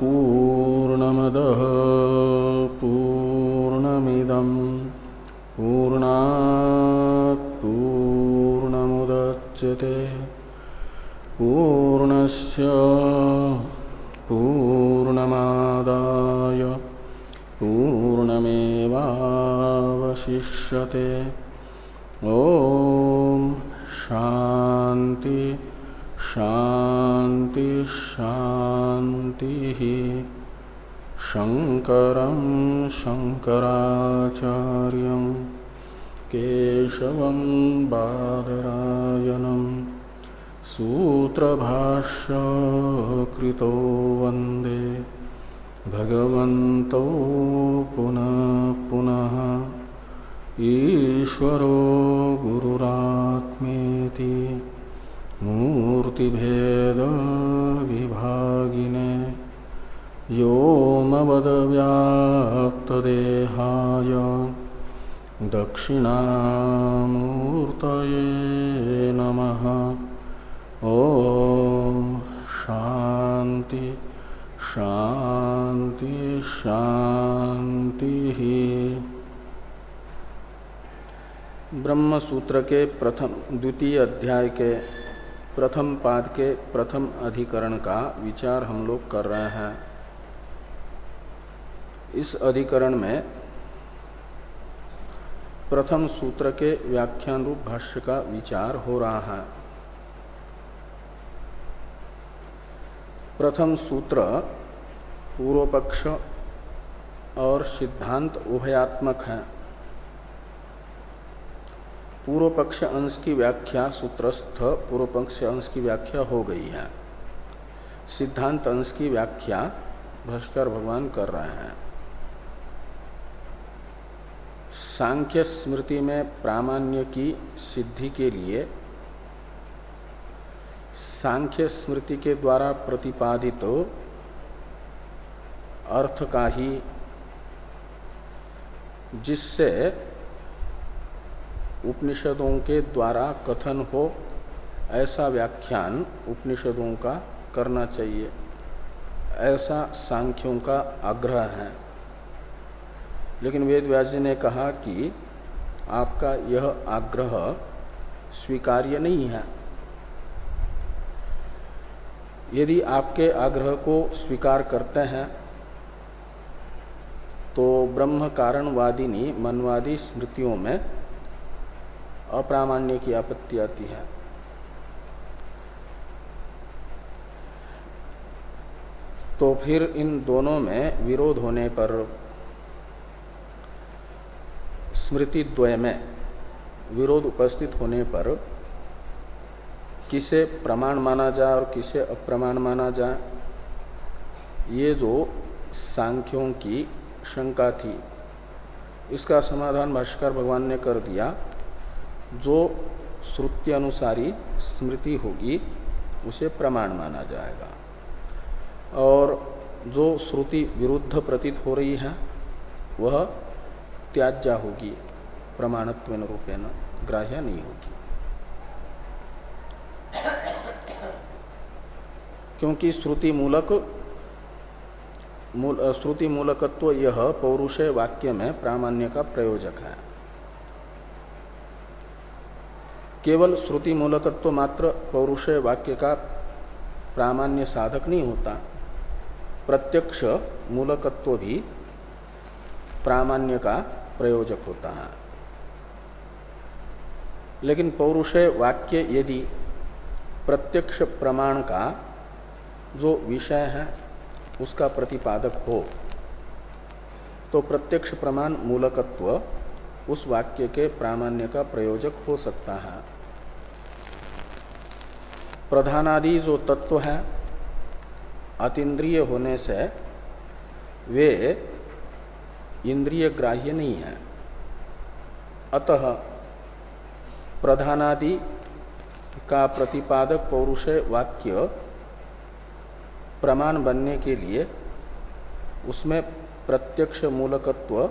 पूर्णमदः। सूत्र के प्रथम, द्वितीय अध्याय के प्रथम पाद के प्रथम अधिकरण का विचार हम लोग कर रहे हैं। इस अधिकरण में प्रथम सूत्र के व्याख्यान रूप भाष्य का विचार हो रहा है। प्रथम सूत्र पूर्व पक्ष और सिद्धांत उभयात्मक है। पूर्व पक्ष अंश की व्याख्या सूत्रस्थ पूर्व पक्ष अंश की व्याख्या हो गई है। सिद्धांत अंश की व्याख्या भास्कर भगवान कर रहे हैं। सांख्य स्मृति में प्रामाण्य की सिद्धि के लिए सांख्य स्मृति के द्वारा प्रतिपादित तो अर्थ का ही जिससे उपनिषदों के द्वारा कथन हो, ऐसा व्याख्यान उपनिषदों का करना चाहिए। ऐसा सांख्यों का आग्रह है। लेकिन वेद व्यास ने कहा कि आपका यह आग्रह स्वीकार्य नहीं है। यदि आपके आग्रह को स्वीकार करते हैं तो ब्रह्म कारणवादिनी मनवादी स्मृतियों में अप्रामाण्य की आपत्ति आती है। तो फिर इन दोनों में विरोध होने पर स्मृति द्वय में विरोध उपस्थित होने पर किसे प्रमाण माना जाए और किसे अप्रमाण माना जाए ये जो सांख्यों की शंका थी, इसका समाधान भाष्कर भगवान ने कर दिया। जो श्रुति अनुसारी स्मृति होगी उसे प्रमाण माना जाएगा। और जो श्रुति विरुद्ध प्रतीत हो रही है वह त्याज्या होगी प्रमाणत्व रूपेण ग्राह्य नहीं होगी। क्योंकि श्रुति मूलक मूल, श्रुति मूलकत्व यह पौरुषय वाक्य में प्रामाण्य का प्रयोजक है। केवल श्रुति मूलकत्व मात्र पौरुषय वाक्य का प्रामाण्य साधक नहीं होता। प्रत्यक्ष मूलकत्व भी प्रामाण्य का प्रयोजक होता है। लेकिन पौरुषय वाक्य यदि प्रत्यक्ष प्रमाण का जो विषय है, उसका प्रतिपादक हो तो प्रत्यक्ष प्रमाण मूलकत्व उस वाक्य के प्रामाण्य का प्रयोजक हो सकता है। प्रधानादि जो तत्व है, अतीन्द्रिय होने से वे इंद्रिय ग्राह्य नहीं है। अतः प्रधानादि का प्रतिपादक पौरुषय वाक्य प्रमाण बनने के लिए उसमें प्रत्यक्ष मूलकत्व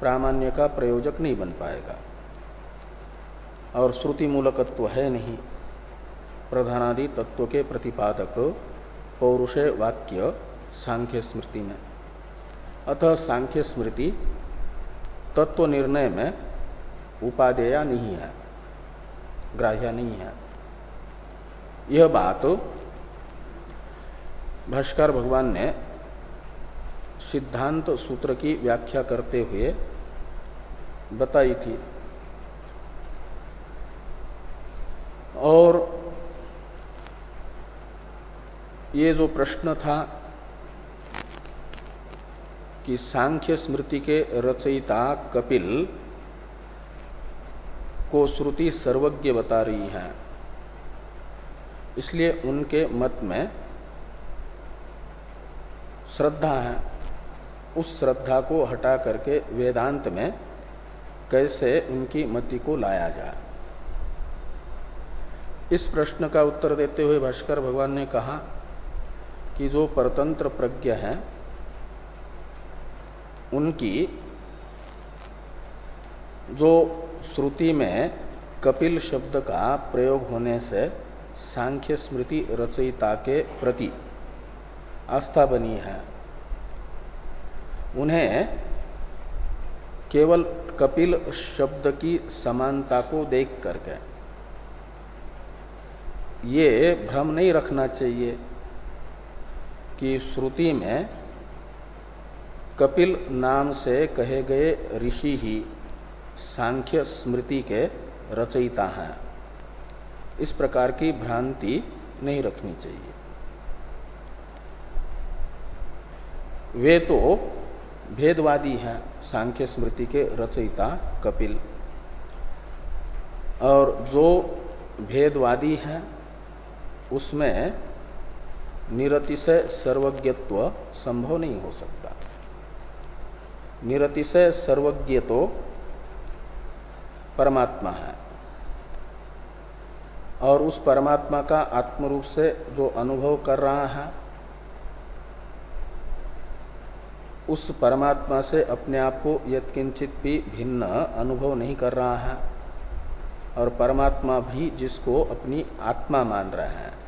प्रामाण्य का प्रयोजक नहीं बन पाएगा। और श्रुति मूलकत्व है नहीं। प्रधानादि तत्व के प्रतिपादक पौरुषे वाक्य सांख्य स्मृति में। अतः सांख्य स्मृति तत्व निर्णय में उपादेया नहीं है, ग्राह्य नहीं है। यह बात भाष्कर भगवान ने सिद्धांत सूत्र की व्याख्या करते हुए बताई थी। और ये जो प्रश्न था कि सांख्य स्मृति के रचयिता कपिल को श्रुति सर्वज्ञ बता रही है, इसलिए उनके मत में श्रद्धा है। उस श्रद्धा को हटा करके वेदांत में कैसे उनकी मति को लाया जाए। इस प्रश्न का उत्तर देते हुए भास्कर भगवान ने कहा कि जो परतंत्र प्रज्ञ है, उनकी जो श्रुति में कपिल शब्द का प्रयोग होने से सांख्य स्मृति रचयिता के प्रति आस्था बनी है। उन्हें केवल कपिल शब्द की समानता को देख करके ये भ्रम नहीं रखना चाहिए। कि श्रुति में कपिल नाम से कहे गए ऋषि ही सांख्य स्मृति के रचयिता हैं। इस प्रकार की भ्रांति नहीं रखनी चाहिए। वे तो भेदवादी हैं, सांख्य स्मृति के रचयिता कपिल। और जो भेदवादी हैं, उसमें निरतिशय सर्वज्ञत्व संभव नहीं हो सकता। निरतिशय सर्वज्ञ तो परमात्मा है। और उस परमात्मा का आत्मरूप से जो अनुभव कर रहा है, उस परमात्मा से अपने आप को यत्किंचित भी भिन्न अनुभव नहीं कर रहा है। और परमात्मा भी जिसको अपनी आत्मा मान रहे हैं।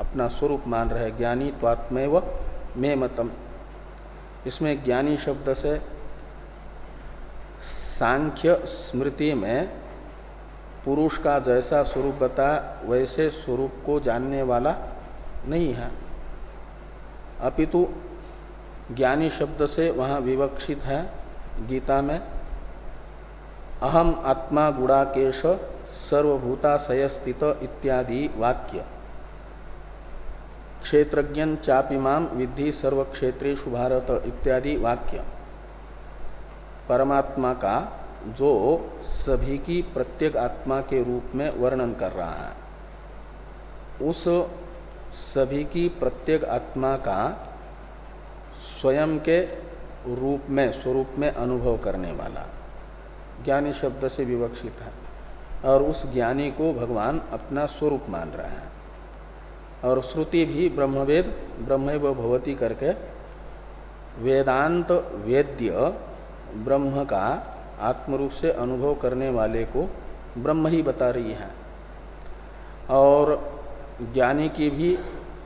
अपना स्वरूप मान रहे ज्ञानी व मे मतम इसमें ज्ञानी शब्द से सांख्य स्मृति में पुरुष का जैसा स्वरूप बता, वैसे स्वरूप को जानने वाला नहीं है। अपितु ज्ञानी शब्द से वहाँ विवक्षित है गीता में, अहम आत्मा गुड़ाकेश सर्वभूता सयस्थित इत्यादि वाक्य। क्षेत्रज्ञ चापिमाम विधि सर्व क्षेत्रेशु भारत इत्यादि वाक्य। परमात्मा का जो सभी की प्रत्येक आत्मा के रूप में वर्णन कर रहा है, उस सभी की प्रत्येक आत्मा का स्वयं के रूप में, स्वरूप में अनुभव करने वाला, ज्ञानी शब्द से विवक्षित है, और उस ज्ञानी को भगवान अपना स्वरूप मान रहे हैं। और श्रुति भी ब्रह्मवेद ब्रह्म भवती करके वेदांत वेद्य ब्रह्म का आत्मरूप से अनुभव करने वाले को ब्रह्म ही बता रही है। और ज्ञानी की भी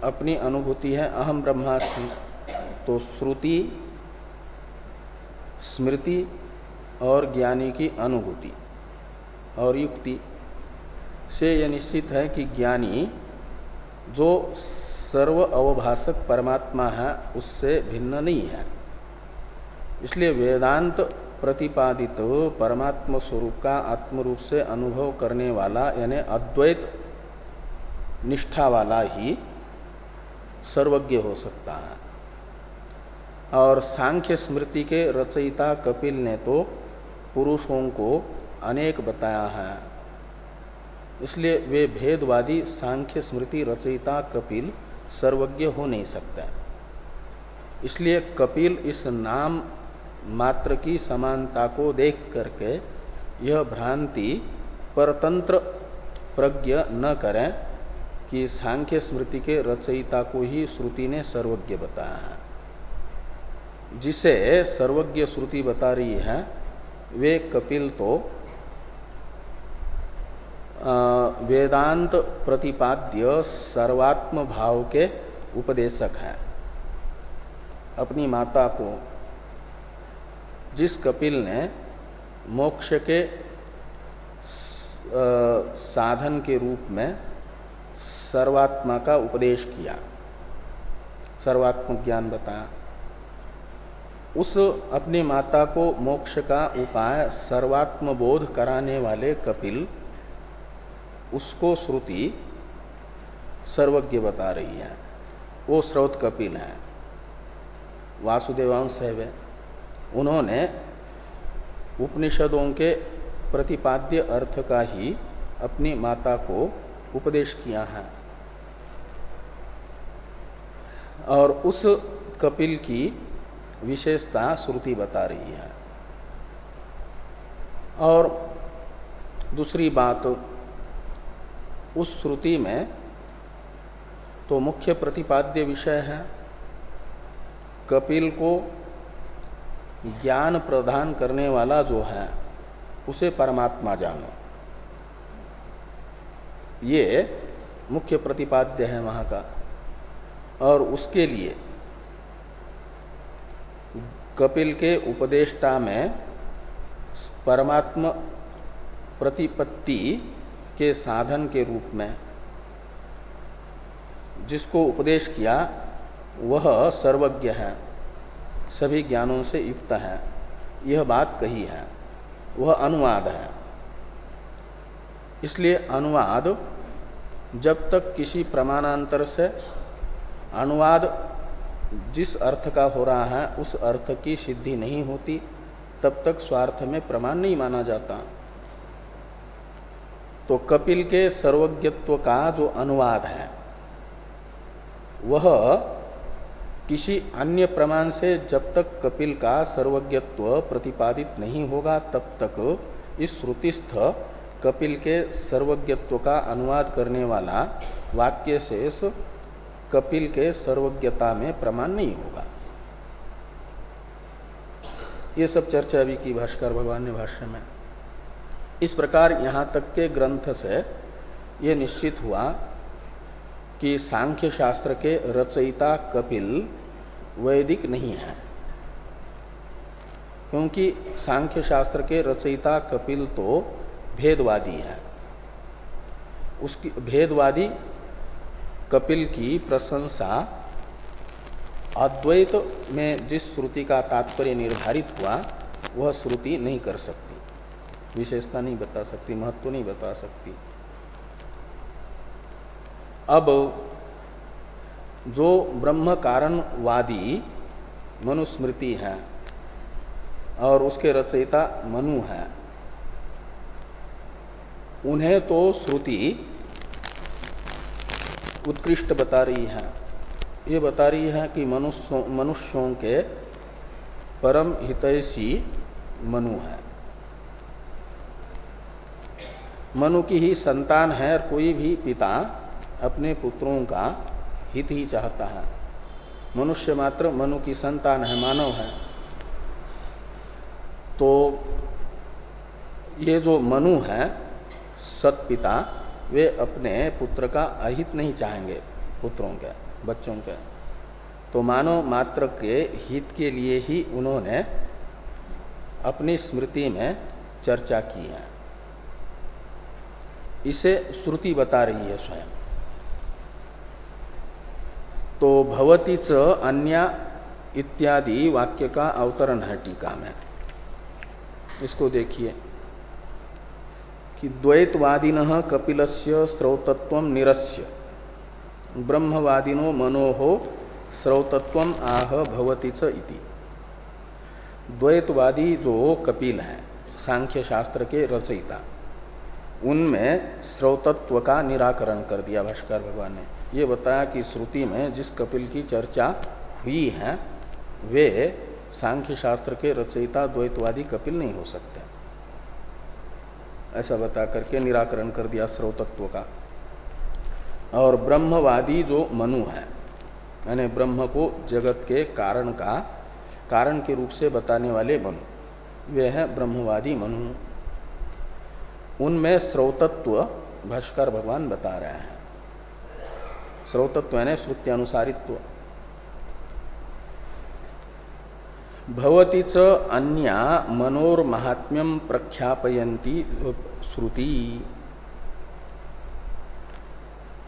अपनी अनुभूति है, अहम ब्रह्मास्मि। तो श्रुति, स्मृति और ज्ञानी की अनुभूति और युक्ति से यह निश्चित है कि ज्ञानी जो सर्व अवभाषक परमात्मा है, उससे भिन्न नहीं है। इसलिए वेदांत प्रतिपादित परमात्म स्वरूप का आत्मरूप से अनुभव करने वाला, यानी अद्वैत निष्ठा वाला ही सर्वज्ञ हो सकता है। और सांख्य स्मृति के रचयिता कपिल ने तो पुरुषों को अनेक बताया है। इसलिए वे भेदवादी, सांख्य स्मृति रचयिता कपिल सर्वज्ञ हो नहीं सकता। इसलिए कपिल इस नाम मात्र की समानता को देख करके यह भ्रांति परतंत्र प्रज्ञ न करें कि सांख्य स्मृति के रचयिता को ही श्रुति ने सर्वज्ञ बताया है। जिसे सर्वज्ञ श्रुति बता रही है, वे कपिल तो वेदांत प्रतिपाद्य सर्वात्म भाव के उपदेशक हैं। अपनी माता को, जिस कपिल ने मोक्ष के साधन के रूप में सर्वात्मा का उपदेश किया सर्वात्म ज्ञान बताया उस अपनी माता को मोक्ष का उपाय सर्वात्म बोध कराने वाले कपिल उसको श्रुति सर्वज्ञ बता रही है। वो स्रोत कपिल है। वासुदेवांश है। वे उन्होंने उपनिषदों के प्रतिपाद्य अर्थ का ही अपनी माता को उपदेश किया है। और उस कपिल की विशेषता श्रुति बता रही है। और दूसरी बात उस श्रुति में तो मुख्य प्रतिपाद्य विषय है। कपिल को ज्ञान प्रदान करने वाला जो है, उसे परमात्मा जानो। ये मुख्य प्रतिपाद्य है वहाँ का। और उसके लिए कपिल के उपदेष्टा में परमात्मा प्रतिपत्ति के साधन के रूप में जिसको उपदेश किया, वह सर्वज्ञ है। सभी ज्ञानों से युक्त है। यह बात कही है। वह अनुवाद है। इसलिए अनुवाद, जब तक किसी प्रमाणांतर से अनुवाद जिस अर्थ का हो रहा है, उस अर्थ की सिद्धि नहीं होती, तब तक स्वार्थ में प्रमाण नहीं माना जाता। तो कपिल के सर्वज्ञत्व का जो अनुवाद है, वह किसी अन्य प्रमाण से जब तक कपिल का सर्वज्ञत्व प्रतिपादित नहीं होगा, तब तक इस श्रुतिस्थ कपिल के सर्वज्ञत्व का अनुवाद करने वाला वाक्य शेष कपिल के सर्वज्ञता में प्रमाण नहीं होगा। ये सब चर्चा अभी की भाष्कर भगवान ने भाष्य में। इस प्रकार यहाँ तक के ग्रंथ से ये निश्चित हुआ कि सांख्य शास्त्र के रचयिता कपिल वैदिक नहीं है। क्योंकि सांख्य शास्त्र के रचयिता कपिल तो भेदवादी है। उसकी भेदवादी कपिल की प्रशंसा अद्वैत में जिस श्रुति का तात्पर्य निर्धारित हुआ, वह श्रुति नहीं कर सकती। विशेषता नहीं बता सकती, महत्व नहीं बता सकती। अब जो ब्रह्म कारणवादी मनुस्मृति है और उसके रचयिता मनु है, उन्हें तो श्रुति उत्कृष्ट बता रही है। ये बता रही है कि मनुष्यों मनुष्यों के परम हितैषी मनु है। मनु की ही संतान है और कोई भी पिता अपने पुत्रों का हित ही चाहता है। मनुष्य मात्र मनु की संतान है, मानव है। तो ये जो मनु है, सतपिता, वे अपने पुत्र का अहित नहीं चाहेंगे, पुत्रों के, बच्चों के। तो मानव मात्र के हित के लिए ही उन्होंने अपनी स्मृति में चर्चा की है। इसे श्रुति बता रही है स्वयं। तो भवती च अन्य इत्यादि वाक्य का अवतरण है टीका में। इसको देखिए। कि द्वैतवादिन कपिलस्य स्रौतत्व निरस्य। ब्रह्मवादिनो मनोहो स्रौतत्व आह भवती च इति। द्वैतवादी जो कपिल है सांख्य शास्त्र के रचयिता। उनमें स्रोतत्व का निराकरण कर दिया भाष्कर भगवान ने। ये बताया कि श्रुति में जिस कपिल की चर्चा हुई है, वे सांख्य शास्त्र के रचयिता, द्वैतवादी कपिल नहीं हो सकते। ऐसा बता करके निराकरण कर दिया स्रोतत्व का। और ब्रह्मवादी जो मनु है, यानी ब्रह्म को जगत के कारण का, कारण के रूप से बताने वाले मनु, वे हैं ब्रह्मवादी मनु। उनमें स्रोतत्व, भाष्कर भगवान बता रहे हैं। स्रोतत्व यानी श्रुत्यानुसारित्व भवती च अन्या मनोर महात्म्यम प्रख्यापयंती श्रुति।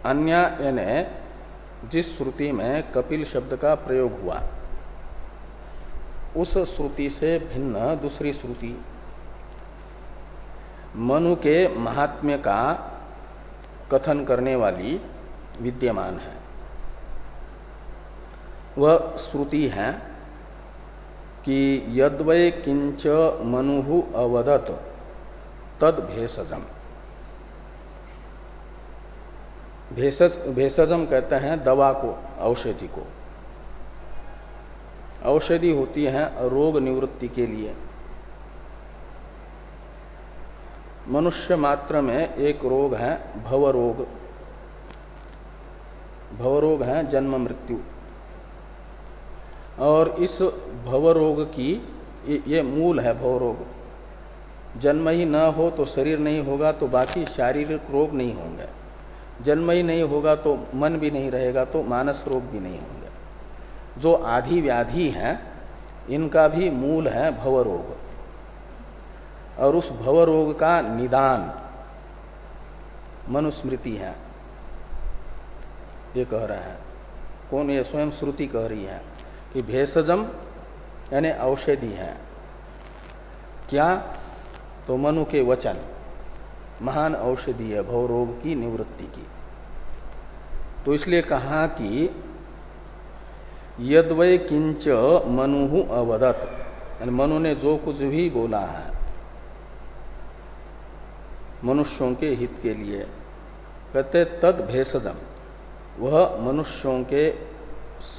अन्य यानी जिस श्रुति में कपिल शब्द का प्रयोग हुआ, उस श्रुति से भिन्न दूसरी श्रुति। मनु के महात्म्य का कथन करने वाली विद्यमान है। वह श्रुति है कि यद्वय किंच मनु अवदत, तद भेषजम। भेषज, भेषजम कहते हैं दवा को, औषधि को। औषधि होती है रोग निवृत्ति के लिए। मनुष्य मात्र में एक रोग है, भव रोग। भव रोग है, जन्म मृत्यु। और इस भव रोग की, ये मूल है भव रोग। जन्म ही न हो तो शरीर नहीं होगा तो बाकी शारीरिक रोग नहीं होंगे। जन्म ही नहीं होगा तो मन भी नहीं रहेगा तो मानस रोग भी नहीं होंगे। जो आधि व्याधि हैं, इनका भी मूल है भव रोग। और उस भव रोग का निदान। मनुस्मृति है। ये कह रहे हैं। कौन ये स्वयं श्रुति कह रही है कि भेषजम, यानी औषधि है। क्या? तो मनु के वचन। महान औषधि है भव रोग की निवृत्ति की। तो इसलिए कहा कि यदवय किंच मनु अवदत। मनु ने जो कुछ भी बोला है मनुष्यों के हित के लिए। कहते तद भेषजम। वह मनुष्यों के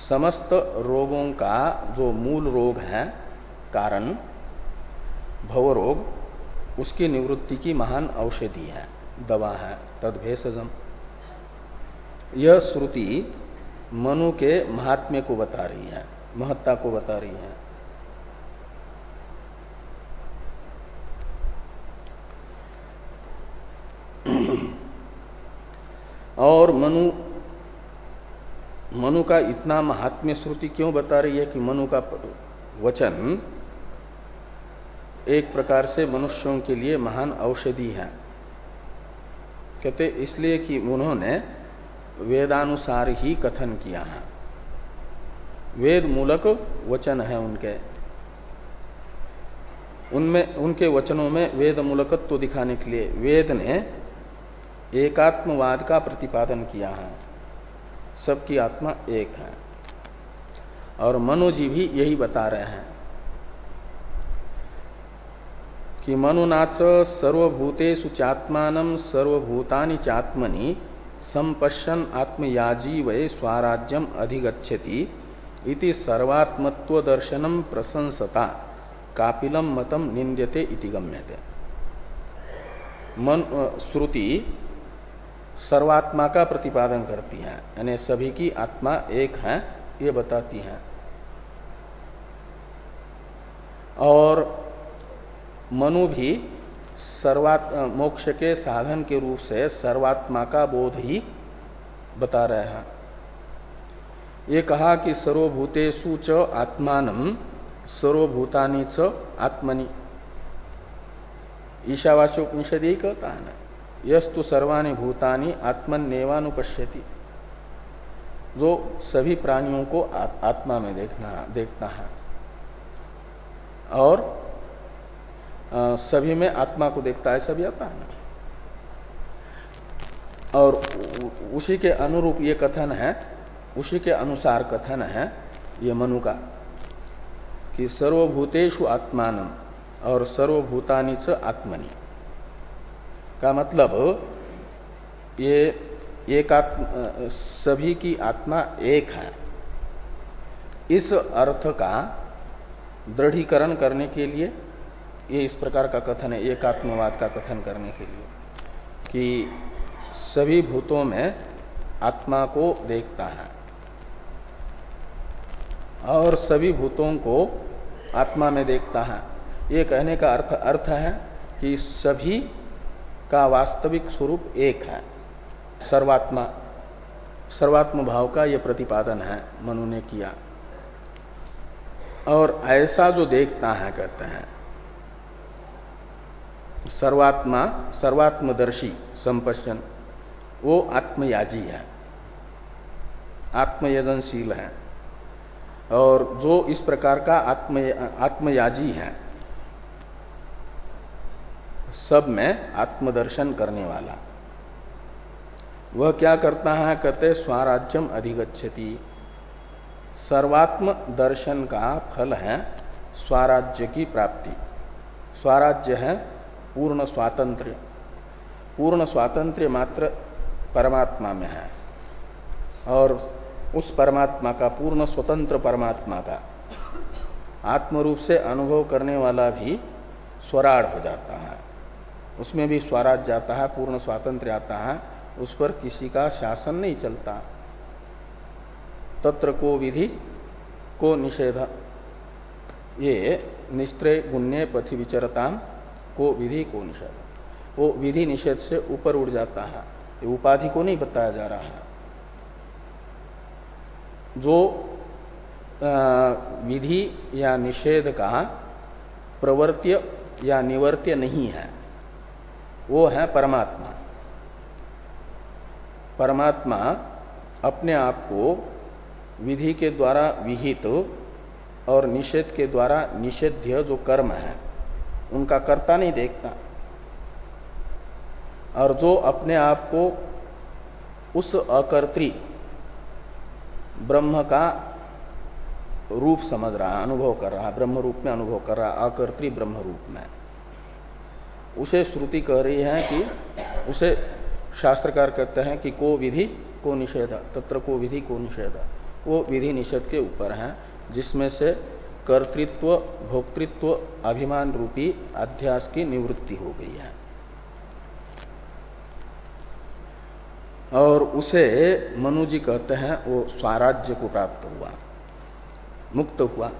समस्त रोगों का जो मूल रोग है, कारण भव रोग उसकी निवृत्ति की महान औषधि है, दवा है, तद भेषजम। यह श्रुति मनु के महात्म्य को बता रही है, महत्ता को बता रही है। और मनु मनु का इतना महात्म्य श्रुति क्यों बता रही है कि मनु का वचन एक प्रकार से मनुष्यों के लिए महान औषधि है। कहते, इसलिए कि उन्होंने वेदानुसार ही कथन किया है। वेद मूलक वचन है उनके। उनमें, उनके वचनों में वेद मूलकत्व तो दिखाने के लिए वेद ने एकात्मवाद का प्रतिपादन किया है। सबकी आत्मा एक है। और मनोजी भी यही बता रहे हैं कि मनुनाच सर्वभूतेषु चात्मान सर्वभूतानि चात्मनि संपश्यन आत्मयाजी वै स्वराज्यम अधिगछति इति सर्वात्मत्व दर्शनम प्रशंसता कापिलम मतम निंद्यते इति गम्यते। मन श्रुति सर्वात्मा का प्रतिपादन करती है, यानी सभी की आत्मा एक है, ये बताती है। और मनु भी सर्वात, मोक्ष के साधन के रूप से सर्वात्मा का बोध ही बता रहे हैं। ये कहा कि सर्वभूतेषु च आत्मान, सर्वभूतानी च आत्मनि। ईशावास्योपनिषद यही कहता है। ना यस्तु सर्वाणी भूतानी आत्मन्यवानुपश्यति। जो सभी प्राणियों को आत्मा में देखना, देखता है। और सभी में आत्मा को देखता है, सभी आता है और उसी के अनुरूप ये कथन है, उसी के अनुसार कथन है ये मनु का, कि सर्वभूतेषु आत्मान और सर्वभूतानी च आत्मनि। का मतलब ये एक आत्म सभी की आत्मा एक है। इस अर्थ का दृढ़ीकरण करने के लिए, ये इस प्रकार का कथन है, एकात्मवाद का कथन करने के लिए, कि सभी भूतों में आत्मा को देखता है और सभी भूतों को आत्मा में देखता है। ये कहने का अर्थ अर्थ है कि सभी का वास्तविक स्वरूप एक है। सर्वात्मा, सर्वात्म भाव का यह प्रतिपादन है, मनु ने किया। और ऐसा जो देखता है, कहते हैं, सर्वात्मा, सर्वात्मदर्शी संपशन वो आत्मयाजी है। आत्मयजनशील है। और जो इस प्रकार का आत्म आत्मयाजी है सब में आत्मदर्शन करने वाला। वह क्या करता है? कहते, स्वराज्यम अधिगछति सर्वात्म दर्शन का फल है स्वराज्य की प्राप्ति। स्वराज्य है पूर्ण स्वातंत्र्य। पूर्ण स्वातंत्र्य मात्र परमात्मा में है। और उस परमात्मा का, पूर्ण स्वतंत्र परमात्मा का आत्मरूप से अनुभव करने वाला भी स्वराड़ हो जाता है। उसमें भी स्वराज जाता है, पूर्ण स्वातंत्र आता है, उस पर किसी का शासन नहीं चलता। तत्र को विधि, को निषेध। ये निस्त्रय गुण्य पथि विचरता, को विधि, को निषेध। वो विधि निषेध से ऊपर उड़ जाता है। ये उपाधि को नहीं बताया जा रहा है। जो विधि या निषेध का प्रवर्त्य या निवर्त्य नहीं है वो है परमात्मा। परमात्मा अपने आप को विधि के द्वारा विहित तो और निषेध के द्वारा निषेध्य जो कर्म है, उनका कर्ता नहीं देखता। और जो अपने आप को उस अकर्त्री ब्रह्म का रूप समझ रहा अनुभव कर रहा ब्रह्म रूप में अनुभव कर रहा अकर्त्री ब्रह्म रूप में। उसे श्रुति कह रही है कि उसे शास्त्रकार कहते हैं कि को विधि, को निषेध, तत्र को विधि, को निषेध। वो विधि निषेध के ऊपर है, जिसमें से कर्तृत्व, भोक्तृत्व, अभिमान रूपी अध्यास की निवृत्ति हो गई है। और उसे मनु जी कहते हैं, वो स्वराज्य को प्राप्त हुआ, मुक्त हुआ।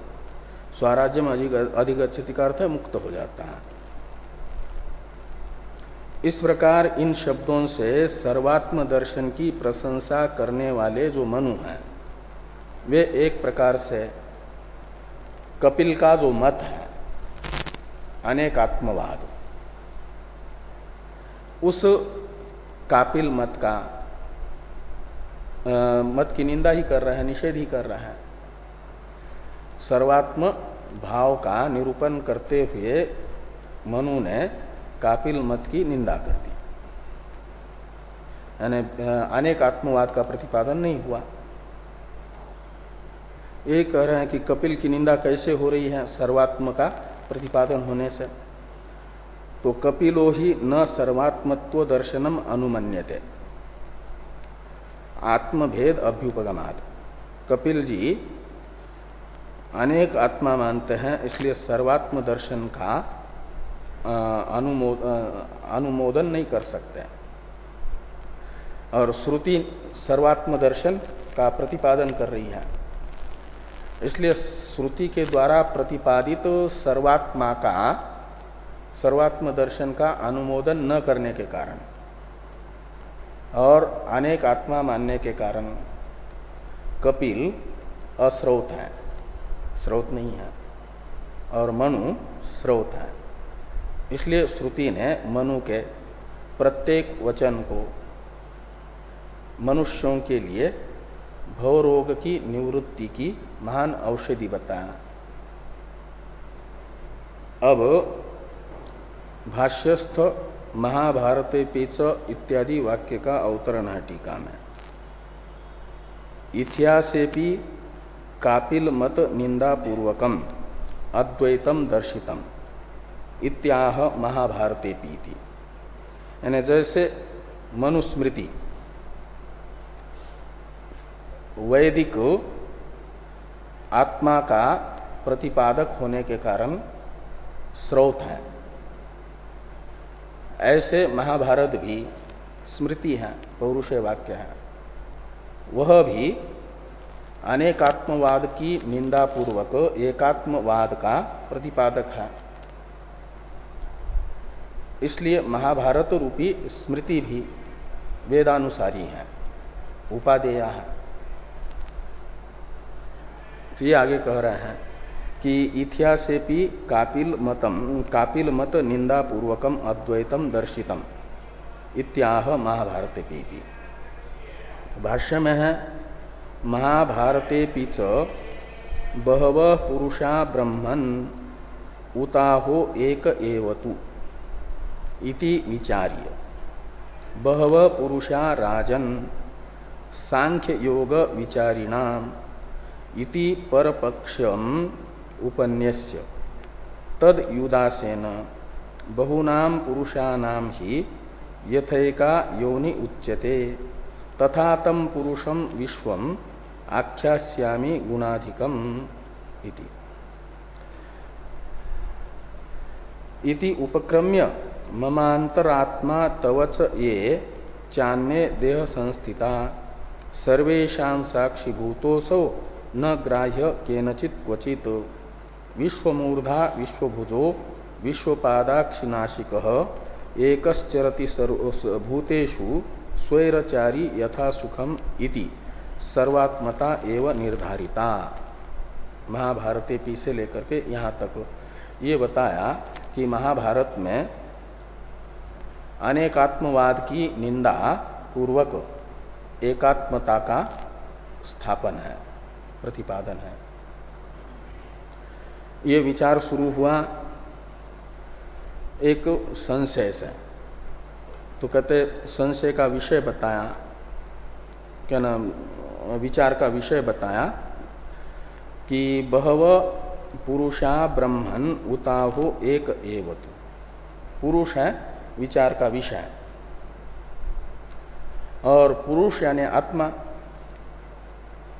स्वराज्य में अधिक अधिक का अर्थ है मुक्त हो जाता है। इस प्रकार इन शब्दों से सर्वात्म दर्शन की प्रशंसा करने वाले जो मनु हैं वे एक प्रकार से कपिल का जो मत है अनेक आत्मवाद उस कापिल मत का आ, मत की निंदा ही कर रहे हैं निषेध ही कर रहे हैं। सर्वात्म भाव का निरूपण करते हुए मनु ने कापिल मत की निंदा कर दी अनेक आत्मवाद का प्रतिपादन नहीं हुआ। ये कह रहे हैं कि कपिल की निंदा कैसे हो रही है? सर्वात्म का प्रतिपादन होने से। तो कपिलो ही न सर्वात्मत्व दर्शनम अनुमन्यते। आत्मभेद अभ्युपगमात कपिल जी अनेक आत्मा मानते हैं, इसलिए सर्वात्म दर्शन का अनुमोदन नहीं कर सकते। और श्रुति सर्वात्म दर्शन का प्रतिपादन कर रही है। इसलिए श्रुति के द्वारा प्रतिपादित सर्वात्मा का सर्वात्म दर्शन का अनुमोदन न करने के कारण और अनेक आत्मा मानने के कारण कपिल अस्रोत है। स्रोत नहीं है और मनु स्रोत है। इसलिए श्रुति ने मनु के प्रत्येक वचन को मनुष्यों के लिए भवरोग की निवृत्ति की महान औषधि बताया। अब भाष्यस्थ महाभारते पेच इत्यादि वाक्य का अवतरण है टीका में। इतिहासेपि कापिल मत निंदा पूर्वकम अद्वैतम दर्शितम। इत्याह महाभारते पीति। यानी जैसे मनुस्मृति, वैदिक आत्मा का प्रतिपादक होने के कारण स्रोत है। ऐसे महाभारत भी स्मृति है पौरुषय वाक्य है। वह भी अनेकात्मवाद की निंदा पूर्वक एकात्मवाद का प्रतिपादक है। इसलिए महाभारत रूपी स्मृति भी वेदानुसारी है, उपादेया है। तो ये आगे कह रहे हैं कि भी कापिल मतम, कापिल मत निंदा पूर्वकम अद्वैतम दर्शितम इत्याह महाभारत भी भाष्य में है महाभारते पीच बहव पुरुषा ब्रह्मन उताहो एक एवतु। इति विचार्य। बहव पुरुषा राजन सांख्य योग विचारिणाम इति परपक्षम उपन्यस्य। तद युदासेन बहुनाम पुरुषाणाम ही यथैका योनि उच्यते। तथा तम पुरुषम विश्वम आख्यास्यामी गुणाधिकम इति। इति उपक्रम्य ममांतरात्मा तवच ये चान्य देह संस्थिता सर्वेशा साक्षीभूतोसौ न ग्राह्य केनचित क्वचित। विश्वमूर्धा विश्वभुजो विश्वपादाक्षिनाशिक। एकश्चरति भूतेषु स्वैरचारी यथा इति। सर्वात्मता एवं निर्धारिता। महाभारते पी से लेकर के यहाँ तक ये बताया कि महाभारत में अनेकात्मवाद की निंदा पूर्वक एकात्मता का स्थापन है, प्रतिपादन है। ये विचार शुरू हुआ एक संशय से। तो कहते, संशय का विषय बताया, क्या नाम, विचार का विषय बताया कि बहव पुरुषा ब्रह्मन उताहो एक एवत। पुरुष है विचार का विषय। और पुरुष यानी आत्मा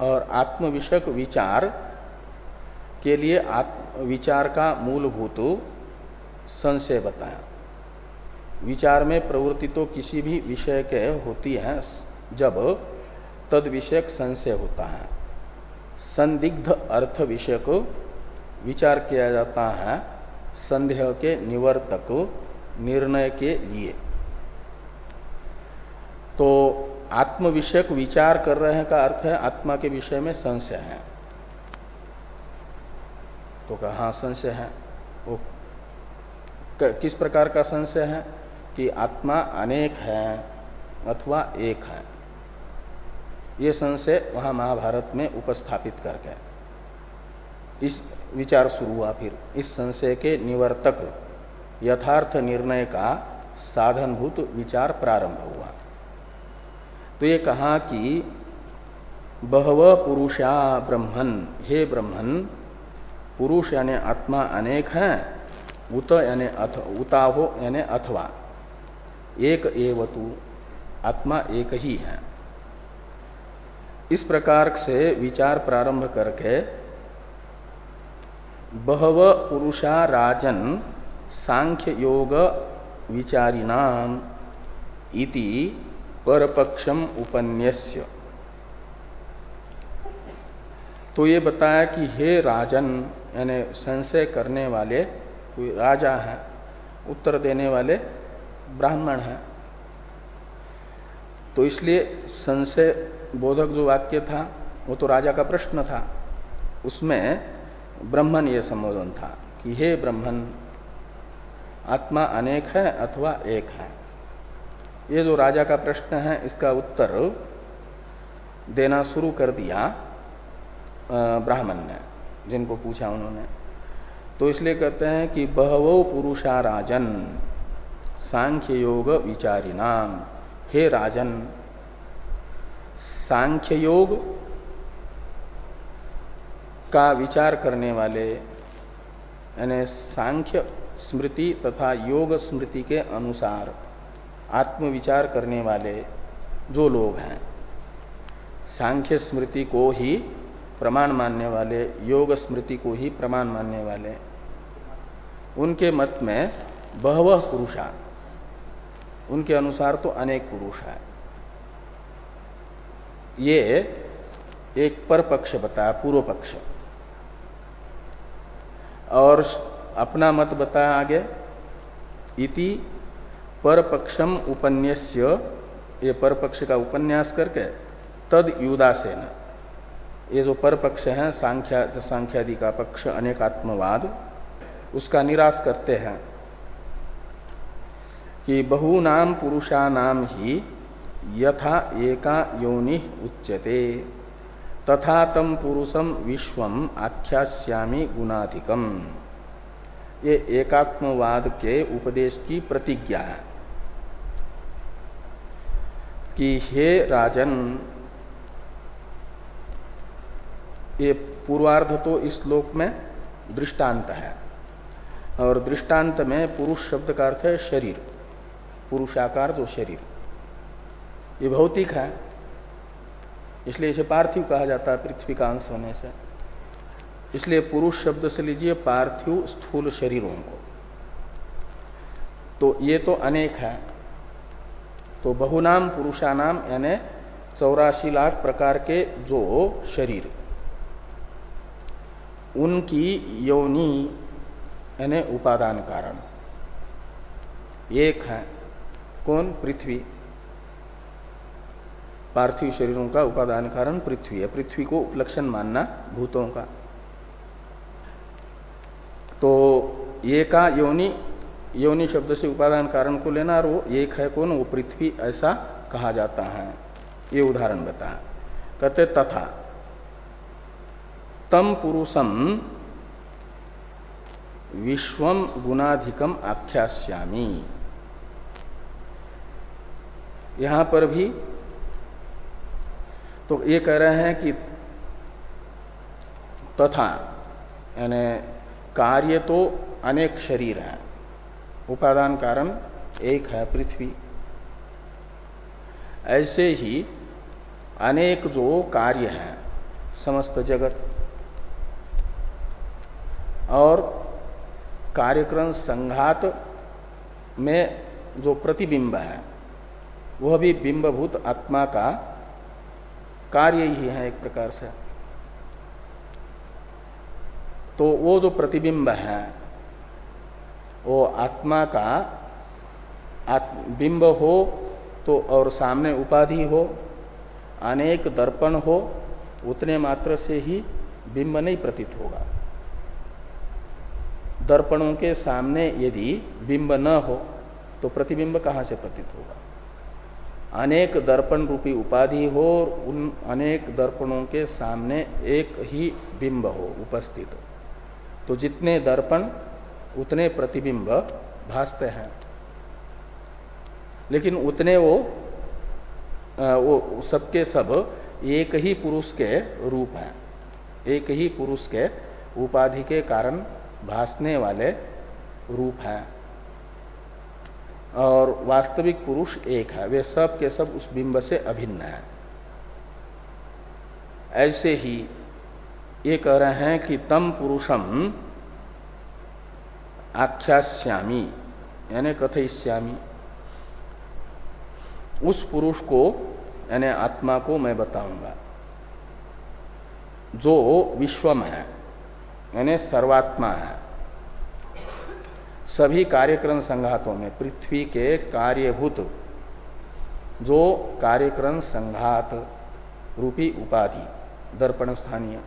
और आत्म विषयक विचार के लिए आत्म विचार का मूलभूत संशय बताया। विचार में प्रवृत्ति तो किसी भी विषय के होती है, जब तद विषयक संशय होता है। संदिग्ध अर्थ विषय को विचार किया जाता है, संदेह के निवर्तक निर्णय के लिए। तो आत्म विषयक विचार कर रहे हैं का अर्थ है, आत्मा के विषय में संशय है। तो कहा हाँ संशय है। वो किस प्रकार का संशय है? कि आत्मा अनेक है अथवा एक है। ये संशय वहाँ महाभारत में उपस्थापित करके। इस विचार शुरू हुआ फिर। इस संशय के निवर्तक यथार्थ निर्णय का साधनभूत विचार प्रारंभ हुआ। तो ये कहा कि बहव पुरुषा ब्रह्मन, हे ब्रह्मन, पुरुष यानी आत्मा अनेक है, उत यानी अथ उता हो यानी अथवा, एक एवतु आत्मा एक ही है। इस प्रकार से विचार प्रारंभ करके बहव पुरुषा राजन सांख्य योग विचारिणाम इति परपक्षम उपन्यस्य। तो ये बताया कि हे राजन, यानी संशय करने वाले, कोई राजा है, उत्तर देने वाले ब्राह्मण हैं। तो इसलिए संशय बोधक जो वाक्य था, वो तो राजा का प्रश्न था। उसमें ब्राह्मण ये संबोधन था कि हे ब्राह्मण आत्मा अनेक है अथवा एक है। ये जो राजा का प्रश्न है, इसका उत्तर देना शुरू कर दिया ब्राह्मण ने, जिनको पूछा उन्होंने। तो इसलिए कहते हैं कि बहवो पुरुषा राजन, सांख्य योग विचारी नाम हे राजन, सांख्य योग का विचार करने वाले, यानी सांख्य स्मृति तथा योग स्मृति के अनुसार आत्मविचार करने वाले जो लोग हैं, सांख्य स्मृति को ही प्रमाण मानने वाले, योग स्मृति को ही प्रमाण मानने वाले, उनके मत में बहव पुरुषा उनके अनुसार तो अनेक पुरुष है। ये एक पर पक्ष बताया पूर्व पक्ष और अपना मत बताया आगे। इति परपक्षम उपन्यास्य, ये परपक्ष का उपन्यास करके, तद युदासेन। ये जो परपक्ष है, सांख्या, सांख्यादि का पक्ष, अनेकात्मवाद, उसका निराश करते हैं कि बहु नाम पुरुषा नाम ही यथा एका योनि उच्यते, तथा तम पुरुषम विश्वम आख्यास्यामी गुणाधिकम। ये एकात्मवाद के उपदेश की प्रतिज्ञा है कि हे राजन, ये पूर्वार्ध तो इस श्लोक में दृष्टांत है और दृष्टांत में पुरुष शब्द का अर्थ है शरीर पुरुषाकार जो शरीर। ये भौतिक है, इसलिए इसे पार्थिव कहा जाता है पृथ्वी का अंश होने से। इसलिए पुरुष शब्द से लीजिए पार्थिव स्थूल शरीरों को। तो ये तो अनेक है। तो बहुनाम पुरुषानाम यानी चौरासी लाख प्रकार के जो शरीर। उनकी यौनी यानी उपादान कारण। एक है कौन? पृथ्वी। पार्थिव शरीरों का उपादान कारण पृथ्वी है। पृथ्वी को उपलक्षण मानना भूतों का। तो ये का योनि योनि शब्द से उपादान कारण को लेना और वो एक है कौन? वो पृथ्वी ऐसा कहा जाता है। ये उदाहरण बता कहते तथा, तम पुरुषम विश्वम गुणाधिकम आख्यास्यामी। यहाँ पर भी तो ये कह रहे हैं कि तथा, यानी कार्य तो अनेक शरीर हैं। उपादान कारण एक है पृथ्वी। ऐसे ही अनेक जो कार्य हैं, समस्त जगत। और कार्यक्रम संघात में जो प्रतिबिंब है, वह भी बिंबभूत आत्मा का कार्य ही है एक प्रकार से। तो वो जो प्रतिबिंब है, वो आत्मा का बिंब हो तो और सामने उपाधि हो, अनेक दर्पण हो, उतने मात्र से ही बिंब नहीं प्रतीत होगा। दर्पणों के सामने यदि बिंब न हो तो प्रतिबिंब कहाँ से प्रतीत होगा? अनेक दर्पण रूपी उपाधि हो और उन अनेक दर्पणों के सामने एक ही बिंब हो, उपस्थित तो जितने दर्पण, उतने प्रतिबिंब भासते हैं। लेकिन उतने वो वो सबके सब एक ही पुरुष के रूप हैं। एक ही पुरुष के उपाधि के कारण भासने वाले रूप हैं। और वास्तविक पुरुष एक है। वे सब के सब उस बिंब से अभिन्न है। ऐसे ही ये कह रहे हैं कि तम पुरुषम आख्यास्यामी, यानी कथयिष्यामी। उस पुरुष को, यानी आत्मा को मैं बताऊँगा, जो विश्वम है, यानी सर्वात्मा है। सभी कार्यक्रम संघातों में, पृथ्वी के कार्यभूत, जो कार्यक्रम संघात रूपी उपाधि, दर्पण स्थानीय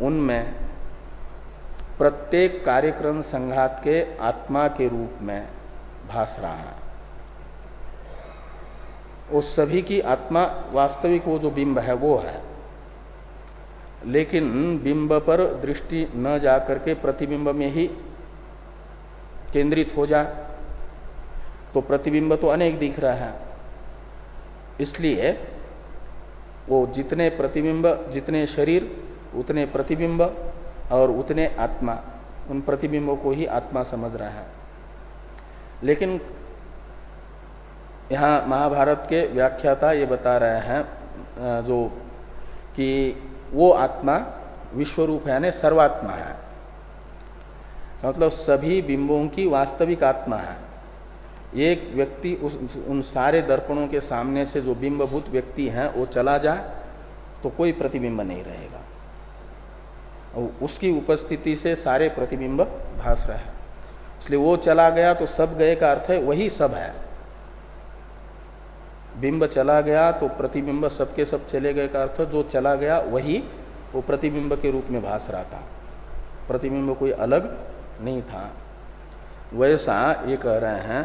उनमें प्रत्येक कार्यक्रम संघात के आत्मा के रूप में भास रहा है। उस सभी की आत्मा वास्तविक वो जो बिंब है, वो है। लेकिन बिंब पर दृष्टि न जाकर के प्रतिबिंब में ही केंद्रित हो जाए तो प्रतिबिंब तो अनेक दिख रहा है। इसलिए वो जितने प्रतिबिंब, जितने शरीर उतने प्रतिबिंब और उतने आत्मा, उन प्रतिबिंबों को ही आत्मा समझ रहा है। लेकिन यहाँ महाभारत के व्याख्याता ये बता रहे हैं जो कि वो आत्मा विश्वरूप है, यानी सर्वात्मा है। मतलब सभी बिंबों की वास्तविक आत्मा है। एक व्यक्ति उस, उन सारे दर्पणों के सामने से जो बिंबभूत व्यक्ति है, वो चला जाए तो कोई प्रतिबिंब नहीं रहेगा। और उसकी उपस्थिति से सारे प्रतिबिंब भास रहे हैं। इसलिए वो चला गया तो सब गए का अर्थ है वही सब है। बिंब चला गया तो प्रतिबिंब सबके सब चले गए का अर्थ जो चला गया वही वो प्रतिबिंब के रूप में भास रहा था। प्रतिबिंब कोई अलग नहीं था। वैसा ये कह रहे हैं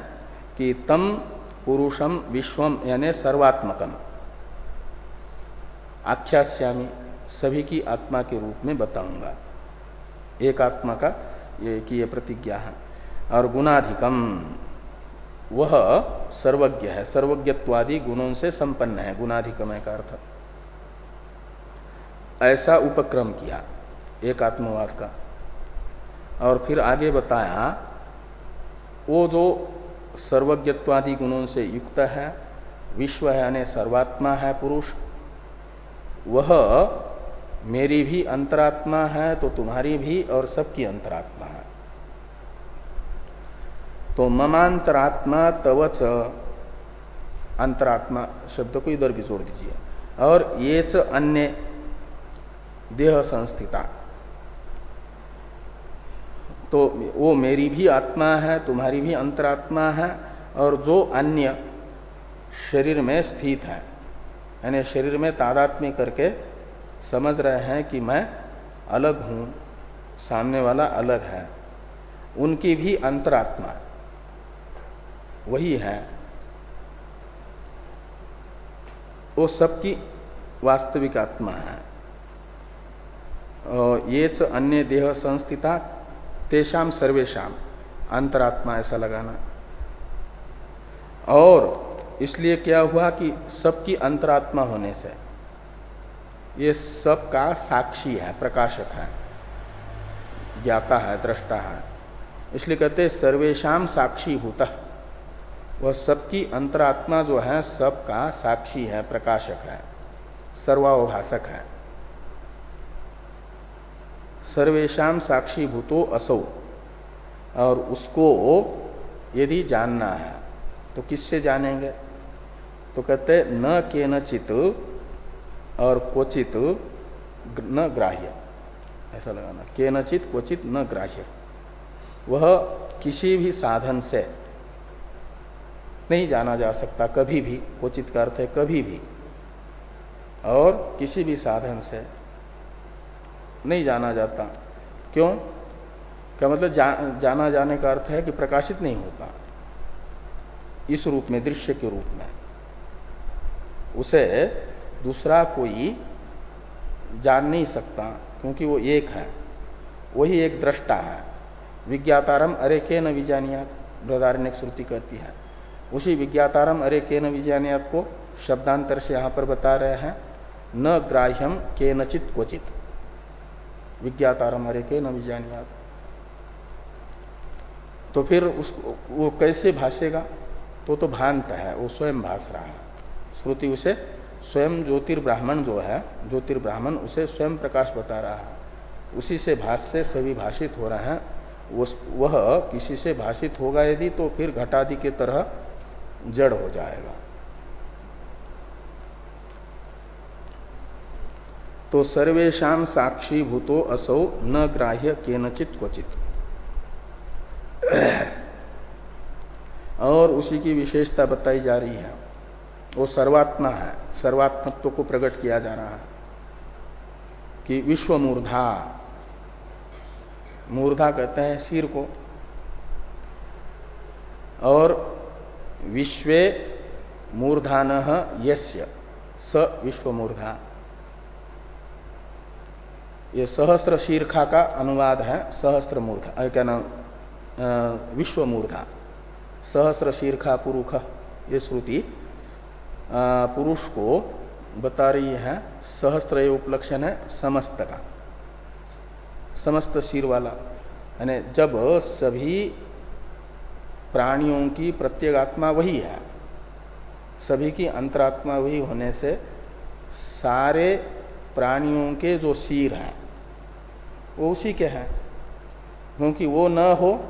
कि तम पुरुषम विश्वम यानी सर्वात्मकम। आख्यास्यामी। सभी की आत्मा के रूप में बताऊँगा। एक आत्मा का ये कि ये प्रतिज्ञा है। और गुणाधिकम, वह सर्वज्ञ है। सर्वज्ञत्वादि गुणों से संपन्न है। गुणाधिकम का अर्थ। ऐसा उपक्रम किया एक आत्मवाद का। और फिर आगे बताया, वो जो सर्वज्ञत्वादि गुणों से युक्त है, विश्व है, यानी सर्वात्मा है, पुरुष, वह मेरी भी अंतरात्मा है तो तुम्हारी भी और सबकी अंतरात्मा है। तो ममांतरात्मा तवच अंतरात्मा शब्द को इधर भी जोड़ दीजिए। और ये च अन्य देह संस्थिता। तो वो मेरी भी आत्मा है, तुम्हारी भी अंतरात्मा है, और जो अन्य शरीर में स्थित है, यानी शरीर में तादात्म्य करके समझ रहे हैं कि मैं अलग हूँ, सामने वाला अलग है। उनकी भी अंतरात्मा वही है। वो सबकी वास्तविक आत्मा है। ये च अन्य देह संस्थिता तेषाम सर्वेशम अंतरात्मा ऐसा लगाना। और इसलिए क्या हुआ कि सबकी अंतरात्मा होने से ये सब का साक्षी है, प्रकाशक है, ज्ञाता है, दृष्टा है। इसलिए कहते हैं सर्वेशम साक्षी भूत वह सबकी अंतरात्मा जो है सबका साक्षी है, प्रकाशक है सर्वावभाषक है। सर्वेशम साक्षी भूतो असौ। और उसको यदि जानना है तो किससे जानेंगे? तो कहते न के नचित और क्वचित न ग्राह्य। ऐसा लगाना। के नचित क्वचित न ग्राह्य। वह किसी भी साधन से नहीं जाना जा सकता कभी भी। क्वचित का अर्थ है कभी भी। और किसी भी साधन से नहीं जाना जाता। क्यों? क्या मतलब जा, जाना जाने का अर्थ है कि प्रकाशित नहीं होता। इस रूप में दृश्य के रूप में। उसे दूसरा कोई जान नहीं सकता, क्योंकि वो एक है। वही एक दृष्टा है। विज्ञातारम अरे के न विजानियात बृहदारण्य श्रुति कहती है। उसी विज्ञातारम अरे के न विजानियात को शब्दांतर से यहाँ पर बता रहे हैं, न ग्राह्यम के नचित क्वचित। विज्ञातारम अरे के न विजानियात तो फिर उस, वो कैसे भाषेगा? तो तो भांत है, वो स्वयं भाष रहा है। श्रुति उसे स्वयं ज्योतिर्ब्राह्मण जो है, ज्योतिर्ब्राह्मण उसे स्वयं प्रकाश बता रहा है। उसी से भाष्य सभी भाषित हो रहे हैं। वह किसी से भाषित होगा यदि तो फिर घटादि के तरह जड़ हो जाएगा। तो सर्वेशा साक्षी भूतो असौ न ग्राह्य केनचित क्वचित। और उसी की विशेषता बताई जा रही है। वो सर्वात्मा है, सर्वात्मत्व को प्रकट किया जा रहा है कि विश्व मूर्धा। मूर्धा कहते हैं सिर को। और विश्वे मूर्धान यस्य, स विश्व मूर्धा। ये सहस्त्र शीर्खा का अनुवाद है सहस्त्र मूर्धा क्या नाम विश्व मूर्धा। सहस्त्र शीर्खा पुरुख, ये श्रुति पुरुष को बता रही है, सहस्त्र उपलक्षण है, समस्त का। समस्त शीर वाला। यानी जब सभी प्राणियों की प्रत्येक आत्मा वही है, सभी की अंतरात्मा वही होने से सारे प्राणियों के जो शीर हैं, वो उसी के हैं। क्योंकि वो न हो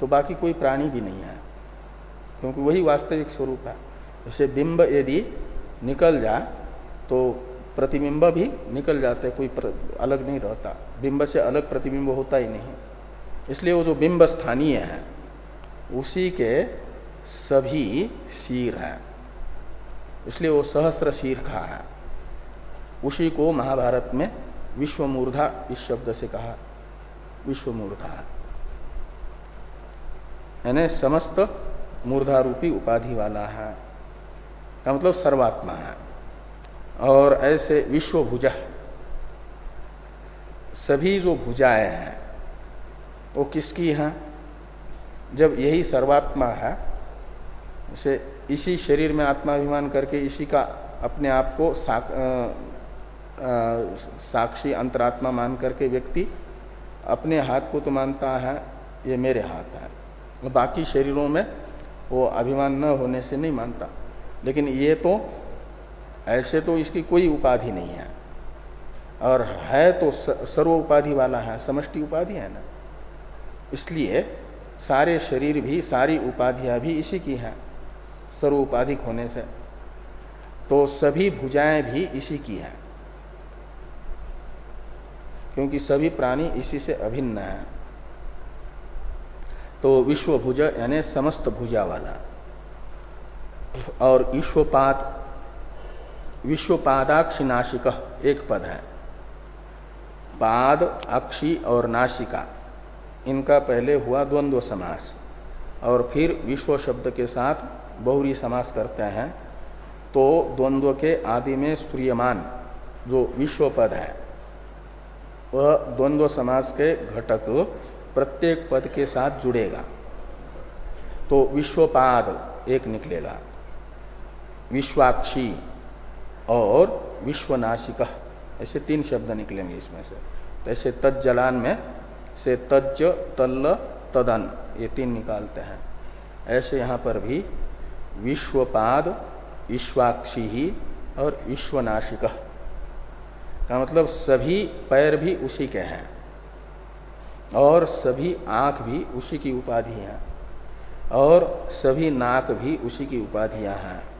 तो बाकी कोई प्राणी भी नहीं है। क्योंकि वही वास्तविक स्वरूप है। जैसे बिंब यदि निकल जाए तो प्रतिबिंब भी निकल जाते, कोई अलग नहीं रहता। बिंब से अलग प्रतिबिंब होता ही नहीं। इसलिए वो जो बिंब स्थानीय है, उसी के सभी शीर हैं। इसलिए वो सहस्र शीर शीर्खा है। उसी को महाभारत में विश्वमूर्धा इस शब्द से कहा। विश्वमूर्धा। यानी समस्त मूर्धारूपी उपाधि वाला है। का मतलब सर्वात्मा है। और ऐसे विश्व भुजा सभी जो भुजाएँ हैं वो किसकी हैं? जब यही सर्वात्मा है जैसे इसी शरीर में आत्माभिमान करके इसी का अपने आप को साक, साक्षी अंतरात्मा मान करके व्यक्ति अपने हाथ को तो मानता है ये मेरे हाथ है। बाकी शरीरों में वो अभिमान न होने से नहीं मानता। लेकिन ये तो ऐसे तो इसकी कोई उपाधि नहीं है। और है तो सर्व उपाधि वाला है, समष्टि उपाधि है ना। इसलिए सारे शरीर भी, सारी उपाधियाँ भी इसी की हैं, सर्व उपाधिक होने से। तो सभी भुजाएँ भी इसी की हैं, क्योंकि सभी प्राणी इसी से अभिन्न है। तो विश्व भुज यानी समस्त भुजा वाला। और ईश्वपाद, विश्वपादाक्षी नाशिक एक पद है। पाद, अक्षी और नाशिका, इनका पहले हुआ द्वंद्व समास, और फिर विश्व शब्द के साथ बहुरी समास करते हैं। तो द्वंद्व के आदि में सूर्यमान, जो विश्व पद है, वह द्वंद्व समास के घटक प्रत्येक पद के साथ जुड़ेगा। तो विश्वपाद एक निकलेगा। विश्वाक्षी और विश्वनाशिक। ऐसे तीन शब्द निकलेंगे इसमें से। तो ऐसे तज्जलान में से तज तल्ल, तदन, ये तीन निकालते हैं। ऐसे यहाँ पर भी विश्वपाद विश्वाक्षी ही और विश्वनाशिक। का मतलब सभी पैर भी उसी के हैं और सभी आँख भी उसी की उपाधि है और सभी नाक भी उसी की उपाधियाँ हैं।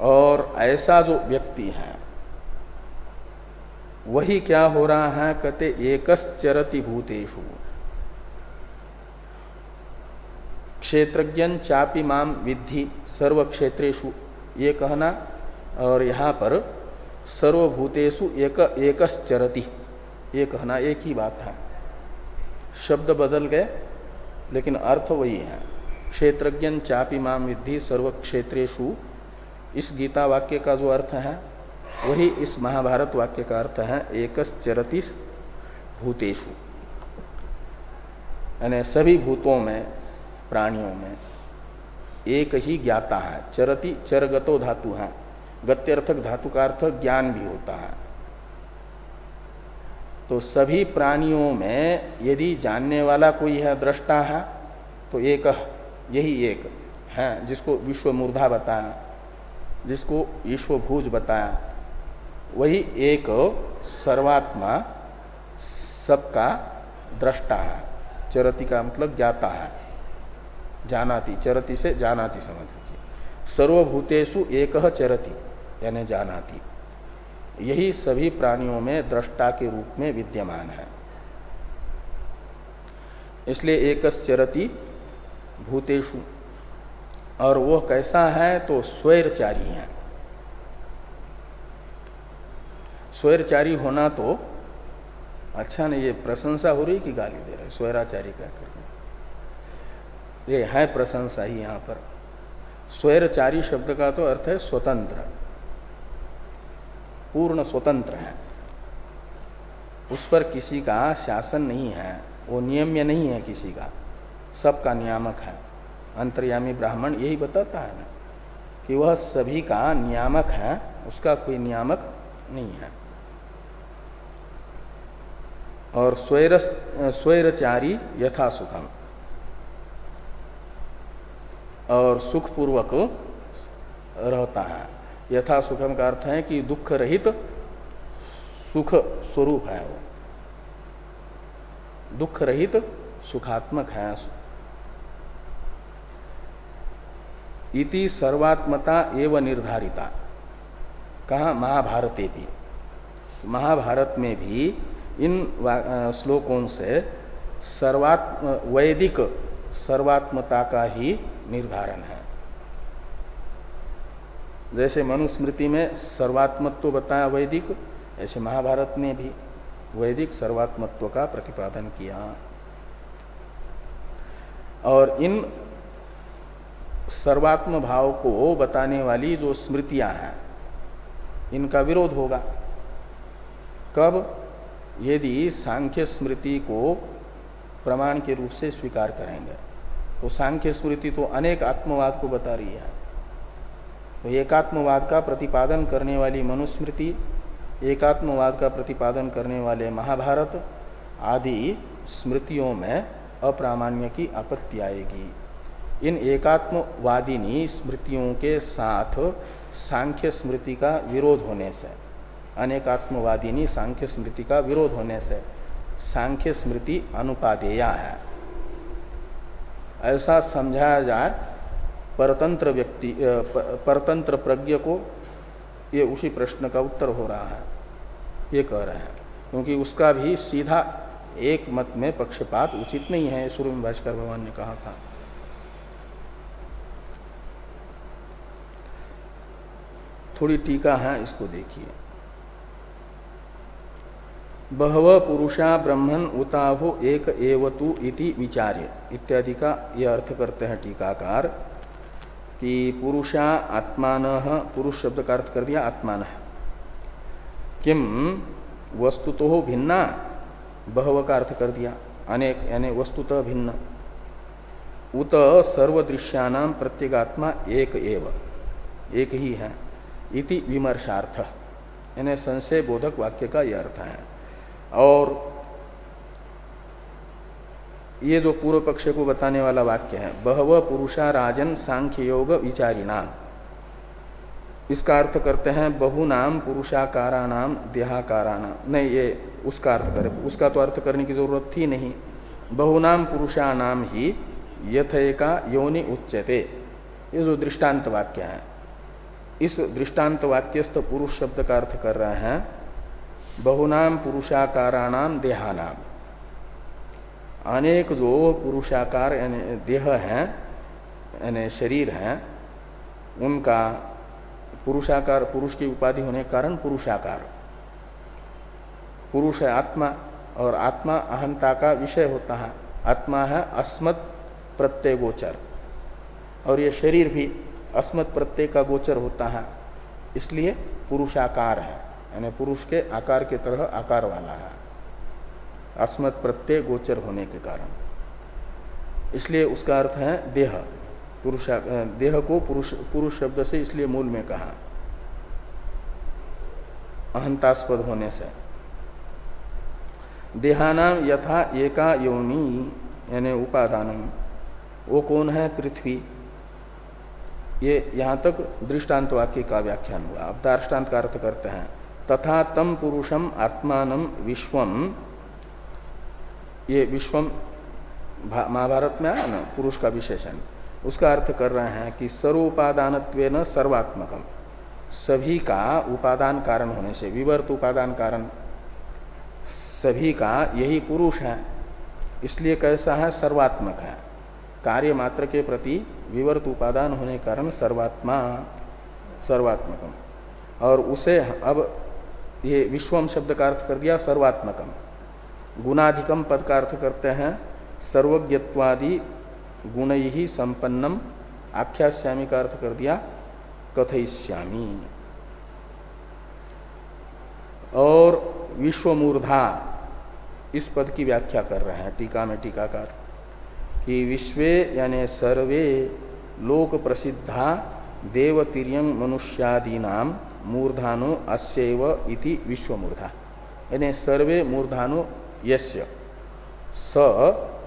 और ऐसा जो व्यक्ति है, वही क्या हो रहा है? कहते एकश्चरति भूतेषु। क्षेत्रज्ञ चापी माम विद्धि सर्व क्षेत्रेशु ये कहना, और यहाँ पर सर्वभूतेषु एक एकश्चरति ये कहना एक ही बात है। शब्द बदल गए, लेकिन अर्थ वही है। क्षेत्रज्ञ चापी माम विद्धि सर्व क्षेत्रेशु इस गीता वाक्य का जो अर्थ है, वही इस महाभारत वाक्य का अर्थ है एकश्चरति भूतेषु। यानी सभी भूतों में, प्राणियों में, एक ही ज्ञाता है। चरति चरगतो धातु है। गत्यर्थक धातु का अर्थ ज्ञान भी होता है। तो सभी प्राणियों में यदि जानने वाला कोई है, दृष्टा है तो एक, यही एक है, जिसको विश्व मूर्धा बताया। जिसको ईश्वभूज बताया। वही एक सर्वात्मा सबका दृष्टा है। चरति का मतलब ज्ञाता है। जानाती, चरति से जानाती समझ लीजिए। सर्वभूतेषु एक चरति, यानी जानाती। यही सभी प्राणियों में दृष्टा के रूप में विद्यमान है। इसलिए एक चरति भूतेषु। और वह कैसा है तो स्वैरचारी है। स्वैरचारी होना तो अच्छा नहीं, ये प्रशंसा हो रही कि गाली दे रहे स्वैराचारी कह करके ये है प्रशंसा ही यहाँ पर। स्वैरचारी शब्द का तो अर्थ है स्वतंत्र। पूर्ण स्वतंत्र है। उस पर किसी का शासन नहीं है, वो नियम्य नहीं है किसी का, सबका नियामक है। अंतर्यामी ब्राह्मण यही बताता है ना, कि वह सभी का नियामक है, उसका कोई नियामक नहीं है। और स्वैर स्वैरचारी यथा सुखम और सुखपूर्वक रहता है। यथा सुखम का अर्थ है कि दुख रहित सुख स्वरूप है वो। दुख रहित सुखात्मक है इति सर्वात्मता एवं निर्धारिता। कहा महाभारते भी। महाभारत में भी इन श्लोकों से सर्वात्म वैदिक सर्वात्मता का ही निर्धारण है। जैसे मनुस्मृति में सर्वात्मत्व बताया वैदिक, ऐसे महाभारत ने भी वैदिक सर्वात्मत्व का प्रतिपादन किया। और इन सर्वात्म भाव को बताने वाली जो स्मृतियाँ हैं, इनका विरोध होगा। कब? यदि सांख्य स्मृति को प्रमाण के रूप से स्वीकार करेंगे। तो सांख्य स्मृति तो अनेक आत्मवाद को बता रही है। तो एकात्मवाद का प्रतिपादन करने वाली मनुस्मृति, एकात्मवाद का प्रतिपादन करने वाले महाभारत आदि स्मृतियों में अप्रामाण्य की आपत्ति आएगी। इन एकात्मवादिनी स्मृतियों के साथ सांख्य स्मृति का विरोध होने से, अनेकात्मवादिनी सांख्य स्मृति का विरोध होने से सांख्य स्मृति अनुपादेया है। ऐसा समझाया जाए, परतंत्र व्यक्ति परतंत्र प्रज्ञ को ये उसी प्रश्न का उत्तर हो रहा है। ये कह रहे हैं, क्योंकि उसका भी सीधा एक मत में पक्षपात उचित नहीं है सूर्य भाष्कर भगवान ने कहा था। थोड़ी टीका है, इसको देखिए। बहव पुरुषा ब्रह्मण उताहो एक एवतु इति विचार्य। इत्यादि का यह अर्थ करते हैं टीकाकार कि पुरुषा आत्मान, पुरुष शब्द का अर्थ कर दिया, आत्मान। किम? वस्तुतो भिन्ना? बहव का अर्थ कर दिया। अनेक, यानी वस्तुतः भिन्न। उत सर्वदृश्यानाम प्रत्येगात्मा एक एव। एक ही है। इति विमर्शार्थ। यानी संशय बोधक वाक्य का यह अर्थ है। और ये जो पूर्व पक्ष को बताने वाला वाक्य है, बहव पुरुषा राजन सांख्य योग विचारिणा। इसका अर्थ करते हैं बहु नाम पुरुषाकारा नाम देहाकारा नाम नहीं, ये उसका अर्थ करे, उसका तो अर्थ करने की ज़रूरत थी नहीं। बहुनाम पुरुषा नाम ही यथेका योनि उच्चते ये जो दृष्टांत वाक्य है। इस दृष्टांत वाक्यस्थ पुरुष शब्द का अर्थ कर रहे हैं, बहुनाम पुरुषाकाराणाम देहानाम। अनेक जो पुरुषाकार देह हैं, यानी शरीर हैं, उनका पुरुषाकार, पुरुष की उपाधि होने के कारण पुरुषाकार। पुरुष है आत्मा और आत्मा अहंता का विषय होता है। आत्मा है अस्मत् प्रत्यय गोचर और ये शरीर भी अस्मत् प्रत्यय का गोचर होता है। इसलिए पुरुषाकार है। यानी पुरुष के आकार के तरह आकार वाला है। अस्मत् प्रत्यय गोचर होने के कारण। इसलिए उसका अर्थ है देह। पुरुष देह को पुरुष पुरुष शब्द से इसलिए मूल में कहा। अहंतास्पद होने से। देहानाम यथा एका योनि, यानी उपादानम। वो कौन है? पृथ्वी। ये यहाँ तक दृष्टांत वाक्य का व्याख्यान हुआ। अब दार्टान्त का अर्थ करते हैं। तथा तम पुरुषम आत्मान विश्वम। ये विश्वम महाभारत में आया ना, पुरुष का विशेषण। उसका अर्थ कर रहे हैं कि सर्वोपादान सर्वात्मकम। सभी का उपादान कारण होने से, विवर्त उपादान कारण। सभी का यही पुरुष है। इसलिए कैसा है? सर्वात्मक है। कार्य मात्र के प्रति विवर्त उपादान होने के कारण सर्वात्मा, सर्वात्मकम। और उसे अब ये विश्वम शब्द का अर्थ कर दिया सर्वात्मकम। गुणाधिकम पद का अर्थ करते हैं सर्वज्ञत्वादि गुण ही संपन्नम। आख्याश्यामी का अर्थ कर दिया कथयिष्यामी। और विश्वमूर्धा, इस पद की व्याख्या कर रहे हैं, टीका में टीकाकार। कि विश्वे यानी सर्वे लोक प्रसिद्धा देवतिरियंग मनुष्यादि नाम मूर्धानो अस्यव इति विश्वमूर्धा। यानी सर्वे मूर्धानो यस्य स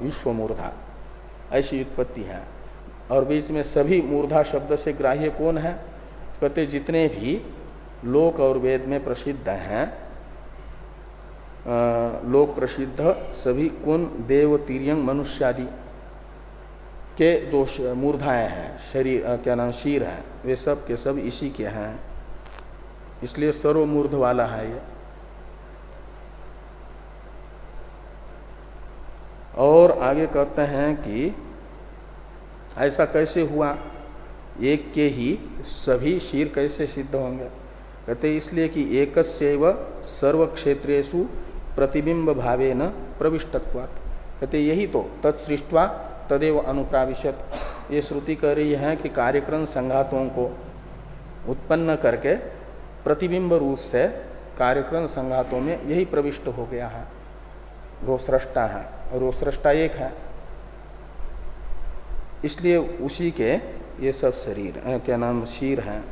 विश्वमूर्धा। ऐसी उत्पत्ति है। और बीच में सभी मूर्धा शब्द से ग्राह्य कौन है? कहते जितने भी लोक और वेद में प्रसिद्ध हैं लोक प्रसिद्ध सभी कौन? देव तिरियंग मनुष्यादि। के जो मूर्धाएँ हैं, शरीर क्या नाम, शीर है, वे सब के सब इसी के हैं। इसलिए सर्वमूर्ध वाला है ये। और आगे कहते हैं कि ऐसा कैसे हुआ? एक के ही सभी शीर कैसे सिद्ध होंगे? कहते इसलिए कि एक सर्व क्षेत्रेशु प्रतिबिंब भावे न प्रविष्टत्वात्। कहते यही तो तत्सृष्टवा तदेव अनुप्राविशत ये श्रुति कह रही है कि कार्यक्रम संघातों को उत्पन्न करके प्रतिबिंब रूप से कार्यक्रम संघातों में यही प्रविष्ट हो गया है। वो सृष्टा है और वो सृष्टा एक है। इसलिए उसी के ये सब शरीर क्या नाम, शीर हैं।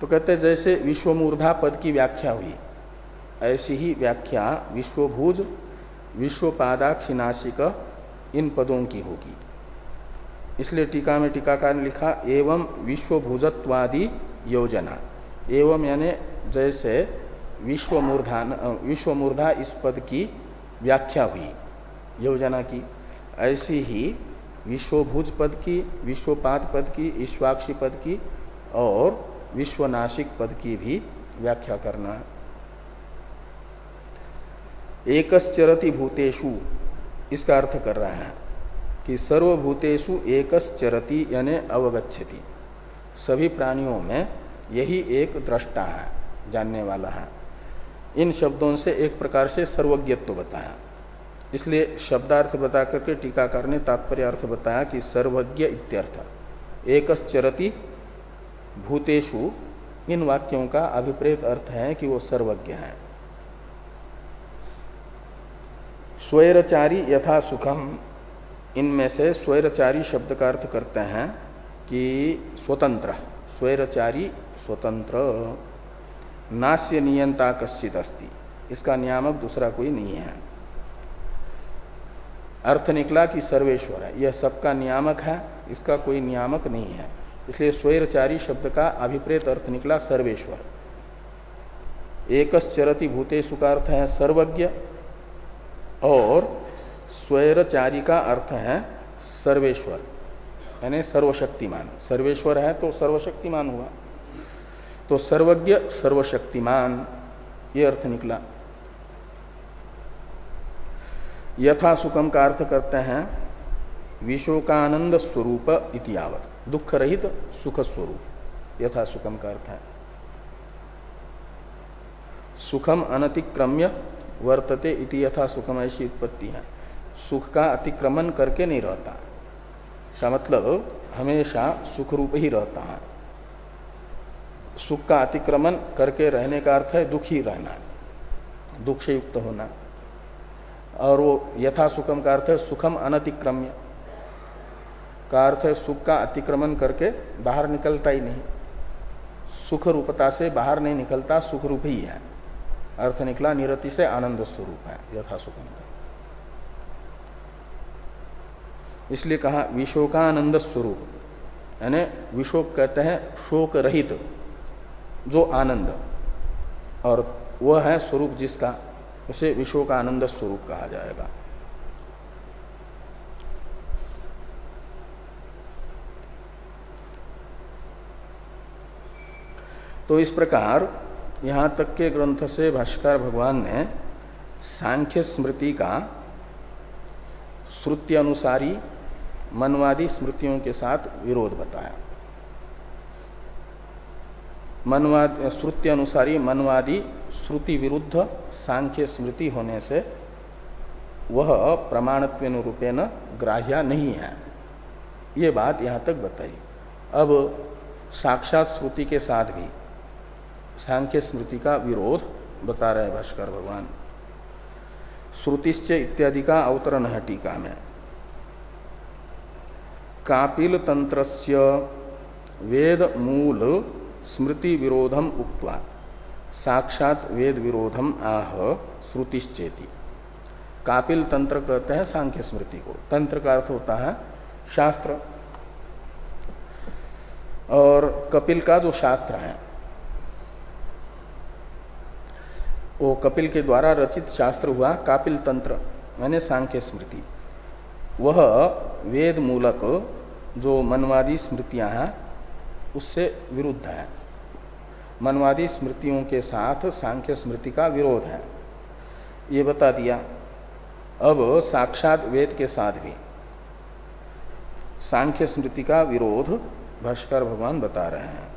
तो कहते हैं, जैसे विश्वमूर्धा पद की व्याख्या हुई, ऐसी ही व्याख्या विश्वभुज विश्वपादाक्षिनाशिक इन पदों की होगी। इसलिए टीका में टीकाकार ने लिखा, एवं विश्वभुजत्वादि योजना। एवं यानी जैसे विश्वमूर्धा विश्वमूर्धा इस पद की व्याख्या हुई, योजना की। ऐसी ही विश्वभुज पद की, विश्वपाद पद की, ईश्वाक्षी पद की और विश्वनाशिक पद की भी व्याख्या करना है। एकश्चरति भूतेषु। इसका अर्थ कर रहा है कि सर्वभूतेषु एकश्चरति यानी अवगछति सभी प्राणियों में यही एक दृष्टा है, जानने वाला है। इन शब्दों से एक प्रकार से सर्वज्ञत्व बताया। इसलिए शब्दार्थ बता करके टीकाकार ने तात्पर्य अर्थ बताया कि सर्वज्ञ इत्यर्थ। एकश्चरति भूतेषु, इन वाक्यों का अभिप्रेत अर्थ है कि वो सर्वज्ञ है। स्वैरचारी यथा सुखम। इनमें से स्वैरचारी शब्द का अर्थ करते हैं कि स्वतंत्र। स्वैरचारी स्वतंत्र। नास्य नियंता कश्चित अस्ति। इसका नियामक दूसरा कोई नहीं है। अर्थ निकला कि सर्वेश्वर है। यह सबका नियामक है, इसका कोई नियामक नहीं है। इसलिए स्वैरचारी शब्द का अभिप्रेत अर्थ निकला सर्वेश्वर। एकश्चरति भूतेषु का अर्थ है सर्वज्ञ। और स्वैरचारी का अर्थ है सर्वेश्वर, यानी सर्वशक्तिमान। सर्वेश्वर है तो सर्वशक्तिमान हुआ। तो सर्वज्ञ, सर्वशक्तिमान, ये अर्थ निकला। यथा सुखम का अर्थ करते हैं, विशोकानंद स्वरूप इतियावत दुख रहित सुख स्वरूप यथा सुखम का अर्थ है। सुखम अनतिक्रम्य वर्तते इति यथा सुखम ऐसी उत्पत्ति है। सुख का अतिक्रमण करके नहीं रहता। का मतलब हमेशा सुख रूप ही रहता है। सुख का अतिक्रमण करके रहने का अर्थ है दुखी रहना दुख से युक्त होना। और वो यथा सुखम का अर्थ है सुखम अनतिक्रम्य। का अर्थ है सुख का अतिक्रमण करके बाहर निकलता ही नहीं। सुख रूपता से बाहर नहीं निकलता सुख रूप ही है। अर्थ निकला, निरति से आनंद स्वरूप है यथा सुखम इसलिए कहा, विशोकानंद स्वरूप। यानी विशोक कहते हैं, शोक रहित, जो आनंद। और वह है स्वरूप जिसका, उसे विशोकानंद स्वरूप कहा जाएगा। तो इस प्रकार यहाँ तक के ग्रंथ से भाष्कर भगवान ने सांख्य स्मृति का श्रुति अनुसारी मनवादी स्मृतियों के साथ विरोध बताया। मनवाद, श्रुति अनुसारी मनवादी श्रुति विरुद्ध सांख्य स्मृति होने से वह प्रमाणत्व रूपेण ग्राह्या नहीं है। ये बात यहाँ तक बताई। अब साक्षात श्रुति के साथ भी सांख्य स्मृति का विरोध बता रहे भास्कर भगवान। श्रुतिश्च इत्यादि का अवतरण है टीका में। कापिल तंत्र वेद मूल स्मृति विरोधम उक्त्वा, साक्षात वेद विरोधम आह श्रुतिश्चेति। कापिल तंत्र कहते हैं सांख्य स्मृति को। तंत्र का अर्थ होता है शास्त्र। और कपिल का जो शास्त्र है वो कपिल के द्वारा रचित शास्त्र हुआ कापिल तंत्र यानी सांख्य स्मृति। वह वेद मूलक जो मनवादी स्मृतियाँ हैं, उससे विरुद्ध है। मनवादी स्मृतियों के साथ सांख्य स्मृति का विरोध है। ये बता दिया। अब साक्षात वेद के साथ भी। सांख्य स्मृति का विरोध भाष्कर भगवान बता रहे हैं।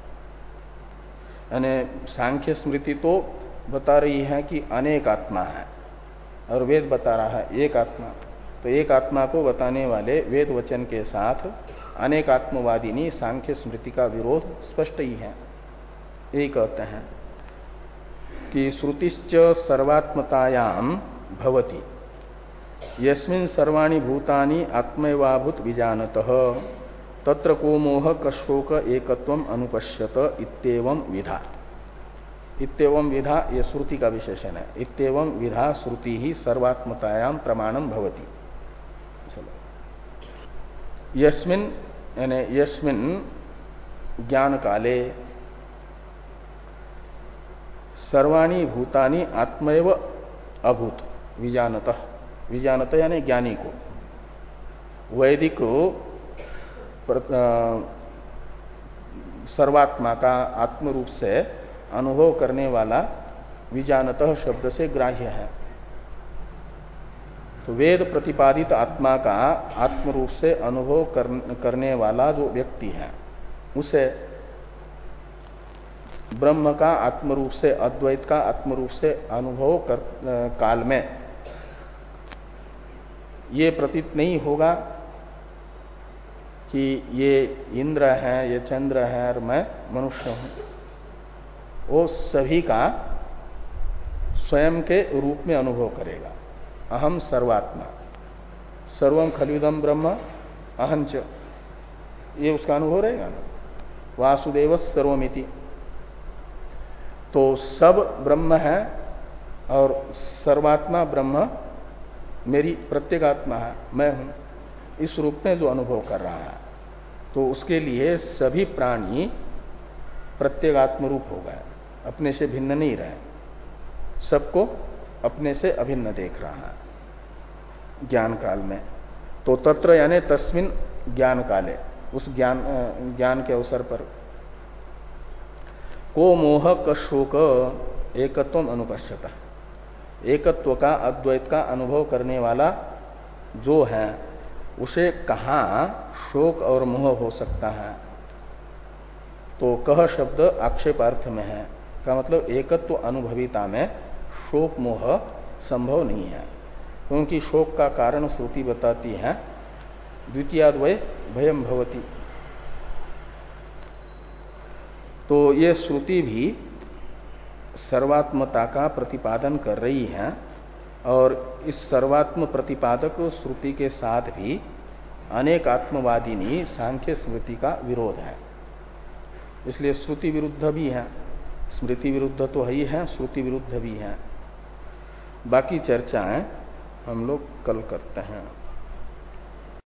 यानी सांख्य स्मृति तो बता रही है कि अनेक आत्मा है। और वेद बता रहा है एक आत्मा। तो एक आत्मा को बताने वाले वेद वचन के साथ अनेक आत्मवादिनी सांख्य स्मृति का विरोध स्पष्ट ही है। यही कहते हैं कि श्रुतिश्च सर्वात्मतायाम भवती। यस्मिन सर्वाणी भूतानि आत्मवाभूत विजानत। तत्र को मोह, कशोक एकत्व अनुपश्यत इतम विधा। इतम विधा, ये श्रुति का विशेषण है। इतम विधा श्रुति ही सर्वात्मतायाम प्रमाणम भवती। चलो। यस्मिन, यानी यस्मिन ज्ञान काले सर्वाणी भूतानि आत्मैव अभूत, विजानत। विजानत यानी ज्ञानी को। वैदिक सर्वात्मा का आत्म रूप से अनुभव करने वाला विजानत शब्द से ग्राह्य है। तो वेद प्रतिपादित आत्मा का आत्म रूप से अनुभव कर, करने वाला जो व्यक्ति है उसे ब्रह्म का आत्म रूप से अद्वैत का आत्म रूप से अनुभव कर, काल में ये प्रतीत नहीं होगा कि ये इंद्र है ये चंद्र है और मैं मनुष्य हूँ। वो सभी का स्वयं के रूप में अनुभव करेगा। अहम सर्वात्मा। सर्वम खलुदम ब्रह्म अहंच ये उसका अनुभव रहेगा ना? वासुदेव सर्वमिति। तो सब ब्रह्म है और सर्वात्मा ब्रह्म, मेरी प्रत्येगात्मा है, मैं हूँ। इस रूप में जो अनुभव कर रहा है तो उसके लिए सभी प्राणी प्रत्येगात्म रूप हो गए। अपने से भिन्न नहीं रहे। सबको अपने से अभिन्न देख रहा है। ज्ञान काल में। तो तत्र यानी तस्मिन ज्ञान काले उस ज्ञान ज्ञान के अवसर पर। को मोह क शोक एकत्व अनुपश्यता। एकत्व का, अद्वैत का अनुभव करने वाला जो है, उसे कहा शोक और मोह हो सकता है? तो कह शब्द आक्षेपार्थ में है। का मतलब एकत्व अनुभविता में शोक मोह संभव नहीं है। क्योंकि शोक का कारण श्रुति बताती है, द्वितीयाद्वय भयम भवती। तो ये श्रुति भी सर्वात्मता का प्रतिपादन कर रही है और इस सर्वात्म प्रतिपादक श्रुति के साथ भी अनेक आत्मवादिनी सांख्य स्मृति का विरोध है। इसलिए श्रुति विरुद्ध भी है। स्मृति विरुद्ध तो ही है श्रुति विरुद्ध भी है। बाकी चर्चाएँ हम लोग कल करते हैं।